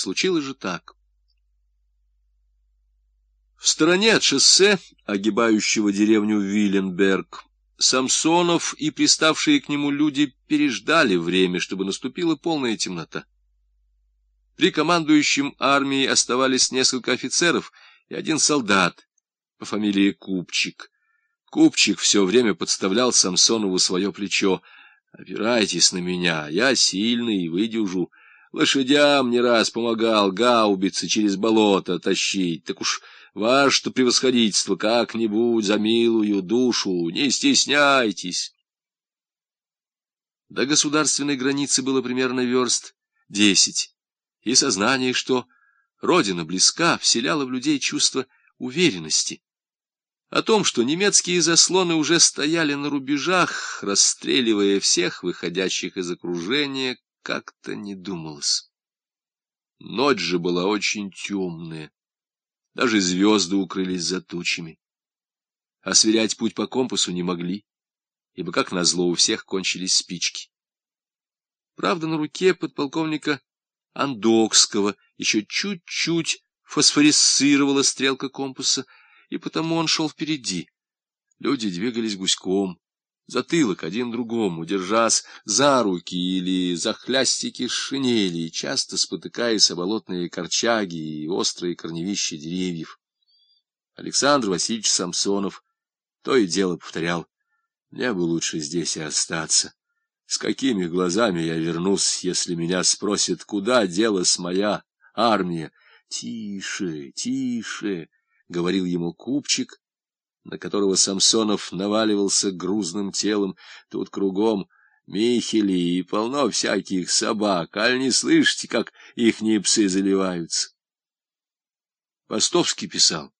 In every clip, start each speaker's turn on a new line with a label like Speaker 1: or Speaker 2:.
Speaker 1: Случилось же так. В стороне от шоссе, огибающего деревню Виленберг, Самсонов и приставшие к нему люди переждали время, чтобы наступила полная темнота. При командующем армией оставались несколько офицеров и один солдат по фамилии Купчик. Купчик все время подставлял Самсонову свое плечо. «Опирайтесь на меня, я сильный и выдержу. Лошадям не раз помогал гаубицы через болото тащить. Так уж ваше-то превосходительство как-нибудь за милую душу, не стесняйтесь». До государственной границы было примерно верст десять, и сознание, что родина близка, вселяло в людей чувство уверенности. О том, что немецкие заслоны уже стояли на рубежах, расстреливая всех выходящих из окружения, как-то не думалось. Ночь же была очень темная. Даже звезды укрылись за тучами. А сверять путь по компасу не могли, ибо, как назло, у всех кончились спички. Правда, на руке подполковника Андокского еще чуть-чуть фосфорисцировала стрелка компаса, и потому он шел впереди. Люди двигались гуськом, затылок один другому, держась за руки или за хлястики шинели, часто спотыкаясь о болотные корчаги и острые корневища деревьев. Александр Васильевич Самсонов то и дело повторял, мне бы лучше здесь и остаться. С какими глазами я вернусь, если меня спросят, куда делась моя армия? Тише, тише! — говорил ему купчик, на которого Самсонов наваливался грузным телом. Тут кругом михели и полно всяких собак, аль не слышите, как ихние псы заливаются? Постовский писал,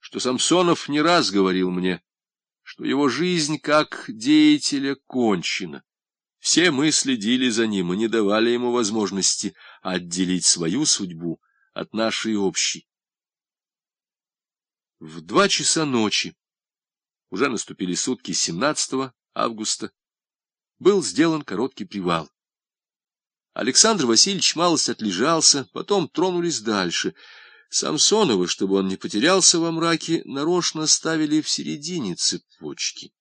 Speaker 1: что Самсонов не раз говорил мне, что его жизнь как деятеля кончена. Все мы следили за ним и не давали ему возможности отделить свою судьбу от нашей общей. В два часа ночи, уже наступили сутки 17 августа, был сделан короткий привал. Александр Васильевич малость отлежался, потом тронулись дальше. Самсонова, чтобы он не потерялся во мраке, нарочно ставили в середине цепочки.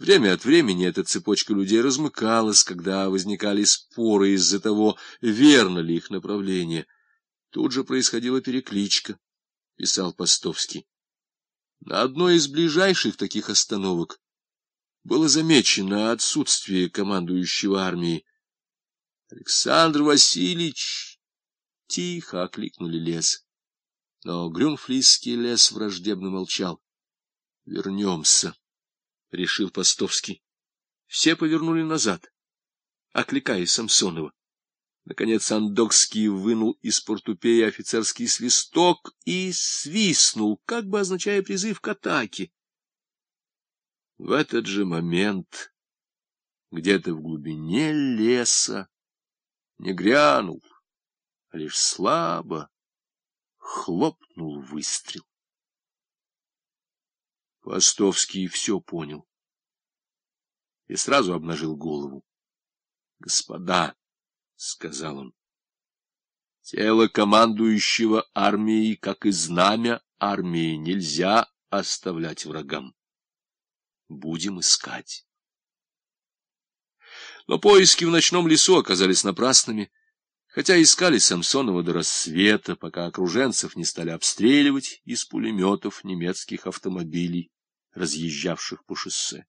Speaker 1: Время от времени эта цепочка людей размыкалась, когда возникали споры из-за того, верно ли их направление. Тут же происходила перекличка писал Постовский. На одной из ближайших таких остановок было замечено отсутствие командующего армией. Александр Васильевич тихо окликнули лес. Но Грюнфлийский лес враждебно молчал. — Вернемся, — решил Постовский. Все повернули назад, окликая Самсонова. Наконец Андокский вынул из портупея офицерский свисток и свистнул, как бы означая призыв к атаке. В этот же момент где-то в глубине леса не грянул, а лишь слабо хлопнул выстрел. Постовский все понял и сразу обнажил голову. — Господа! — сказал он. Тело командующего армией, как и знамя армии, нельзя оставлять врагам. Будем искать. Но поиски в ночном лесу оказались напрасными, хотя искали Самсонова до рассвета, пока окруженцев не стали обстреливать из пулеметов немецких автомобилей, разъезжавших по шоссе.